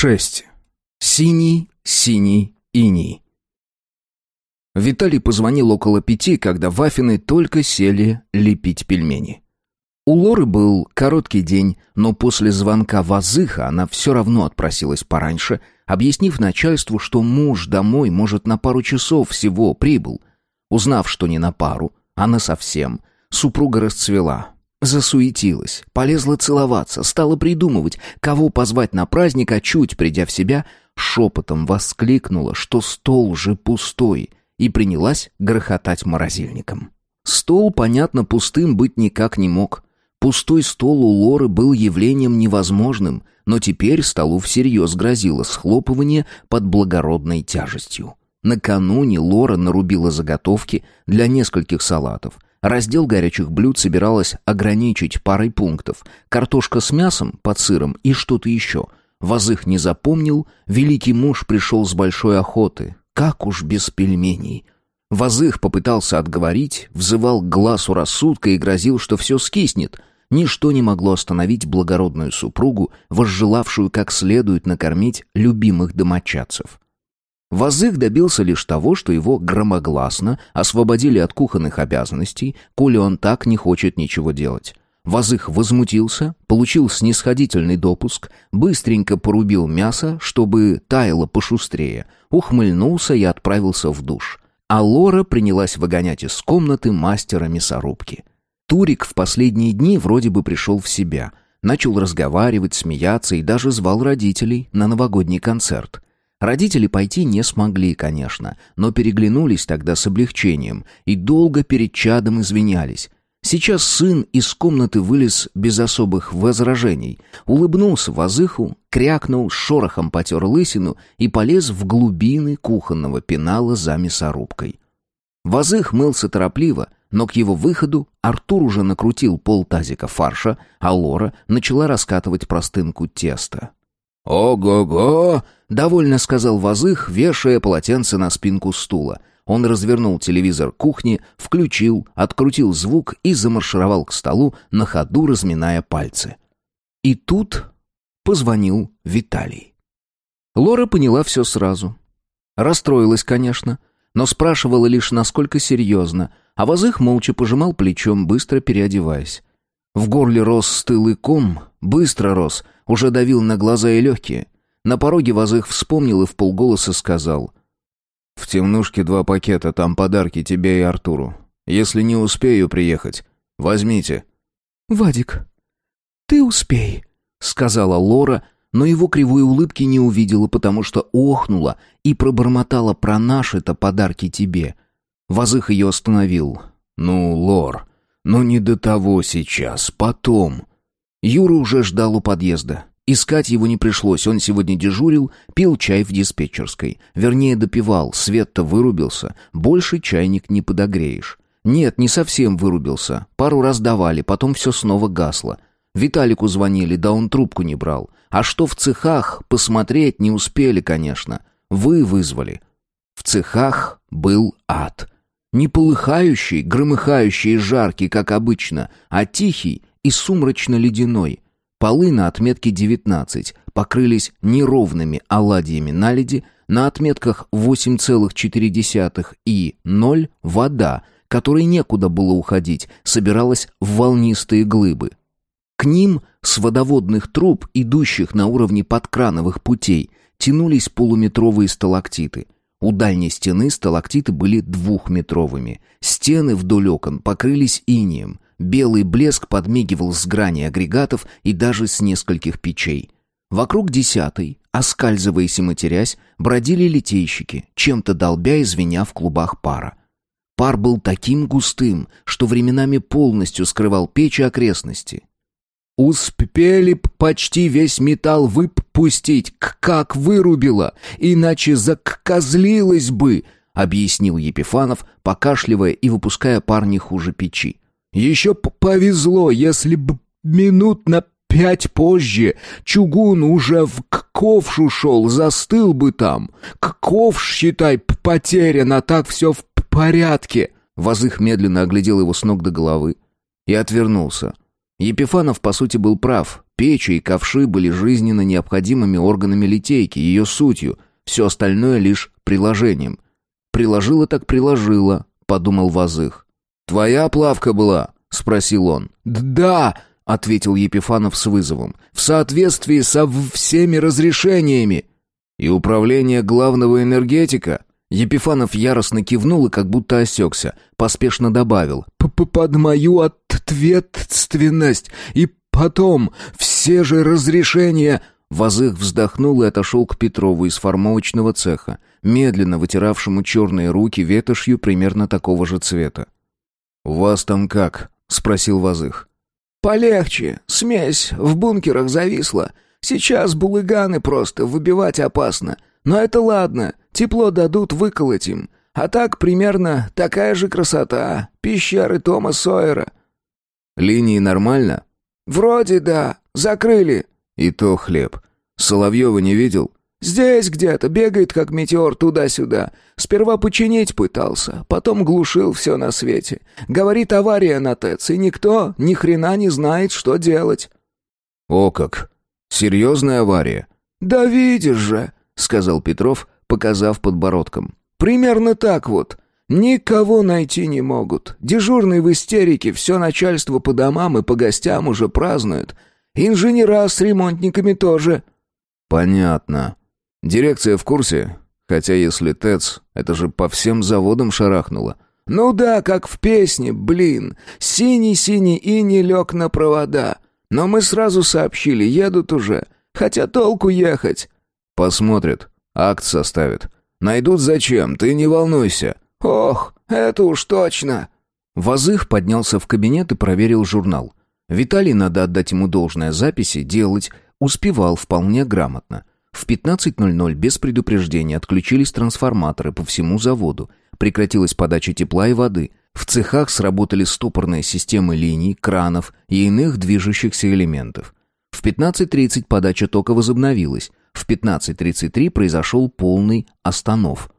6. Синий, синий, иней. Виталий позвонил около пяти, когда Вафины только сели лепить пельмени. У Лоры был короткий день, но после звонка Вазыха она все равно отпросилась пораньше, объяснив начальству, что муж домой, может, на пару часов всего прибыл. Узнав, что не на пару, а на совсем, супруга расцвела. Засуетилась, полезла целоваться, стала придумывать, кого позвать на праздник, а чуть придя в себя, шепотом воскликнула, что стол же пустой, и принялась грохотать морозильником. Стол, понятно, пустым быть никак не мог. Пустой стол у Лоры был явлением невозможным, но теперь столу всерьез грозило схлопывание под благородной тяжестью. Накануне Лора нарубила заготовки для нескольких салатов — Раздел горячих блюд собиралась ограничить парой пунктов. Картошка с мясом, под сыром и что-то еще. Вазых не запомнил, великий муж пришел с большой охоты. Как уж без пельменей. Вазых попытался отговорить, взывал к глазу рассудка и грозил, что все скиснет. Ничто не могло остановить благородную супругу, возжелавшую как следует накормить любимых домочадцев. Вазых добился лишь того, что его громогласно освободили от кухонных обязанностей, коли он так не хочет ничего делать. Вазых возмутился, получил снисходительный допуск, быстренько порубил мясо, чтобы таяло пошустрее, ухмыльнулся и отправился в душ. А Лора принялась выгонять из комнаты мастера мясорубки. Турик в последние дни вроде бы пришел в себя, начал разговаривать, смеяться и даже звал родителей на новогодний концерт. Родители пойти не смогли, конечно, но переглянулись тогда с облегчением и долго перед чадом извинялись. Сейчас сын из комнаты вылез без особых возражений, улыбнулся Вазыху, крякнул, шорохом потер лысину и полез в глубины кухонного пенала за мясорубкой. Вазых мылся торопливо, но к его выходу Артур уже накрутил пол тазика фарша, а Лора начала раскатывать простынку теста. «Ого-го!» — довольно сказал Вазых, вешая полотенце на спинку стула. Он развернул телевизор кухни, включил, открутил звук и замаршировал к столу, на ходу разминая пальцы. И тут позвонил Виталий. Лора поняла все сразу. Расстроилась, конечно, но спрашивала лишь, насколько серьезно, а Вазых молча пожимал плечом, быстро переодеваясь. В горле рос стылый ком, быстро рос — уже давил на глаза и легкие. На пороге Вазых вспомнил и в полголоса сказал. «В темнушке два пакета, там подарки тебе и Артуру. Если не успею приехать, возьмите». «Вадик, ты успей», — сказала Лора, но его кривой улыбки не увидела, потому что охнула и пробормотала про наши-то подарки тебе. Вазых ее остановил. «Ну, Лор, ну не до того сейчас, потом». Юра уже ждал у подъезда. Искать его не пришлось, он сегодня дежурил, пил чай в диспетчерской. Вернее, допивал, свет-то вырубился, больше чайник не подогреешь. Нет, не совсем вырубился. Пару раз давали, потом все снова гасло. Виталику звонили, да он трубку не брал. А что в цехах, посмотреть не успели, конечно. Вы вызвали. В цехах был ад. Не полыхающий, громыхающий и жаркий, как обычно, а тихий и сумрачно-ледяной. Полы на отметке 19 покрылись неровными оладьями наледи, на отметках 8,4 и 0 вода, которой некуда было уходить, собиралась в волнистые глыбы. К ним с водоводных труб, идущих на уровне подкрановых путей, тянулись полуметровые сталактиты. У дальней стены сталактиты были двухметровыми. Стены вдоль окон покрылись инием. Белый блеск подмигивал с грани агрегатов и даже с нескольких печей. Вокруг десятой, оскальзываясь и матерясь, бродили литейщики, чем-то долбя и звеня в клубах пара. Пар был таким густым, что временами полностью скрывал печь и окрестности. «Успели б почти весь металл выпустить, как вырубило, иначе закозлилось бы», — объяснил Епифанов, покашливая и выпуская пар не хуже печи. Еще повезло, если б минут на пять позже чугун уже в ковш шел, застыл бы там. Ковш, считай, потерян, а так все в порядке. Вазых медленно оглядел его с ног до головы и отвернулся. Епифанов, по сути, был прав. Печи и ковши были жизненно необходимыми органами литейки, ее сутью, все остальное лишь приложением. «Приложила так приложила», — подумал Вазых. «Твоя плавка была?» — спросил он. «Да!» — ответил Епифанов с вызовом. «В соответствии со всеми разрешениями!» «И управление главного энергетика?» Епифанов яростно кивнул и как будто осекся, поспешно добавил. П -п «Под мою ответственность и потом все же разрешения...» Вазых вздохнул и отошел к Петрову из формовочного цеха, медленно вытиравшему черные руки ветошью примерно такого же цвета. «У вас там как?» — спросил Вазых. «Полегче. Смесь в бункерах зависла. Сейчас булыганы просто, выбивать опасно. Но это ладно, тепло дадут, выколоть им. А так примерно такая же красота. Пещеры Тома Сойера». «Линии нормально?» «Вроде да. Закрыли». «И то хлеб. Соловьева не видел?» «Здесь где-то, бегает как метеор туда-сюда. Сперва починить пытался, потом глушил все на свете. Говорит, авария на ТЭЦ, и никто ни хрена не знает, что делать». «О как! Серьезная авария?» «Да видишь же!» — сказал Петров, показав подбородком. «Примерно так вот. Никого найти не могут. Дежурный в истерике, все начальство по домам и по гостям уже празднуют. Инженера с ремонтниками тоже». «Понятно. Дирекция в курсе? Хотя если ТЭЦ, это же по всем заводам шарахнуло». «Ну да, как в песне, блин. Синий-синий и не лег на провода. Но мы сразу сообщили, едут уже. Хотя толку ехать». «Посмотрят. Акт составят. Найдут зачем, ты не волнуйся». «Ох, это уж точно!» Вазых поднялся в кабинет и проверил журнал. Виталий, надо отдать ему должное, записи делать успевал вполне грамотно. В 15.00 без предупреждения отключились трансформаторы по всему заводу. Прекратилась подача тепла и воды. В цехах сработали стопорные системы линий, кранов и иных движущихся элементов. В 15.30 подача тока возобновилась. В 15.33 произошел полный останов.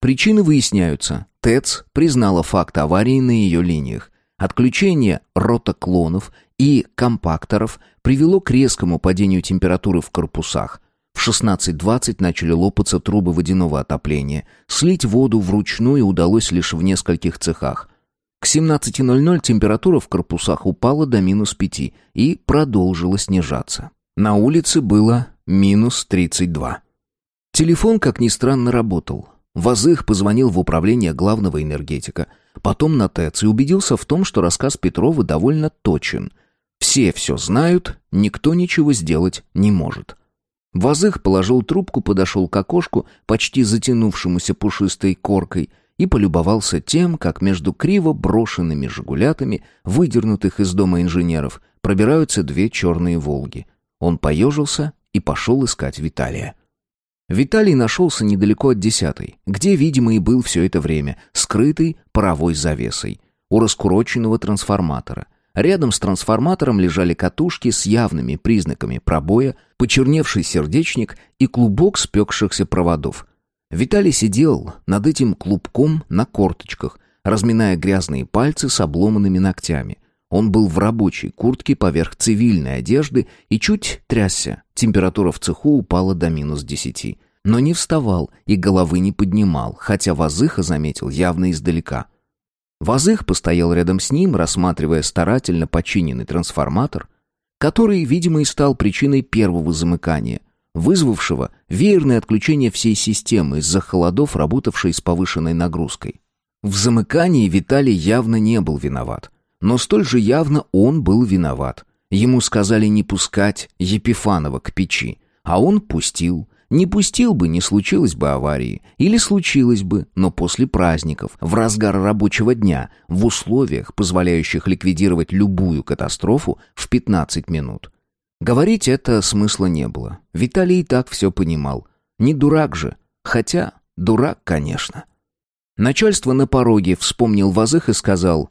Причины выясняются. ТЭЦ признала факт аварии на ее линиях. Отключение ротоклонов и компакторов привело к резкому падению температуры в корпусах. В 16.20 начали лопаться трубы водяного отопления. Слить воду вручную удалось лишь в нескольких цехах. К 17.00 температура в корпусах упала до минус 5 и продолжила снижаться. На улице было минус 32. Телефон, как ни странно, работал. Вазых позвонил в управление главного энергетика, потом на ТЭЦ и убедился в том, что рассказ Петрова довольно точен. Все все знают, никто ничего сделать не может. Вазых положил трубку, подошел к окошку, почти затянувшемуся пушистой коркой, и полюбовался тем, как между криво брошенными «Жигулятами», выдернутых из дома инженеров, пробираются две черные «Волги». Он поежился и пошел искать Виталия. Виталий нашелся недалеко от десятой, где, видимо, и был все это время, скрытый паровой завесой, у раскуроченного трансформатора. Рядом с трансформатором лежали катушки с явными признаками пробоя, почерневший сердечник и клубок спекшихся проводов. Виталий сидел над этим клубком на корточках, разминая грязные пальцы с обломанными ногтями. Он был в рабочей куртке поверх цивильной одежды и чуть трясся. Температура в цеху упала до минус десяти. Но не вставал и головы не поднимал, хотя Вазыха заметил явно издалека. Вазых постоял рядом с ним, рассматривая старательно починенный трансформатор, который, видимо, и стал причиной первого замыкания, вызвавшего веерное отключение всей системы из-за холодов, работавшей с повышенной нагрузкой. В замыкании Виталий явно не был виноват. Но столь же явно он был виноват. Ему сказали не пускать Епифанова к печи, а он пустил. Не пустил бы, не случилось бы аварии. Или случилось бы, но после праздников, в разгар рабочего дня, в условиях, позволяющих ликвидировать любую катастрофу в 15 минут. Говорить это смысла не было. Виталий и так все понимал. Не дурак же. Хотя, дурак, конечно. Начальство на пороге вспомнил Вазых и сказал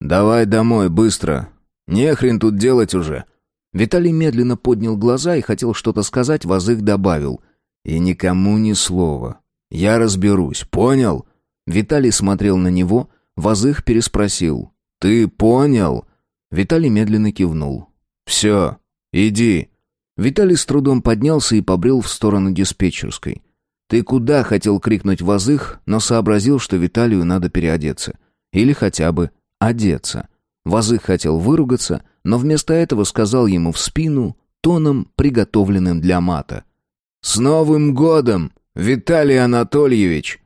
«Давай домой, быстро. Не хрен тут делать уже». Виталий медленно поднял глаза и хотел что-то сказать, Вазых добавил. «И никому ни слова. Я разберусь, понял?» Виталий смотрел на него, Вазых переспросил. «Ты понял?» Виталий медленно кивнул. «Все, Иди». Виталий с трудом поднялся и побрел в сторону диспетчерской. «Ты куда?» — хотел крикнуть Вазых, но сообразил, что Виталию надо переодеться. Или хотя бы одеться. Вазых хотел выругаться, но вместо этого сказал ему в спину тоном, приготовленным для мата. «С Новым годом, Виталий Анатольевич!»